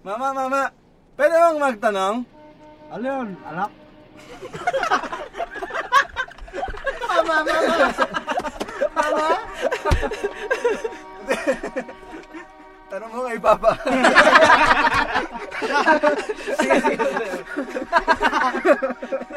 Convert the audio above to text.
Mama, mama, pwede bang magtanong? Ano yun, anak? mama, mama! mama? Tanong mo kay Papa.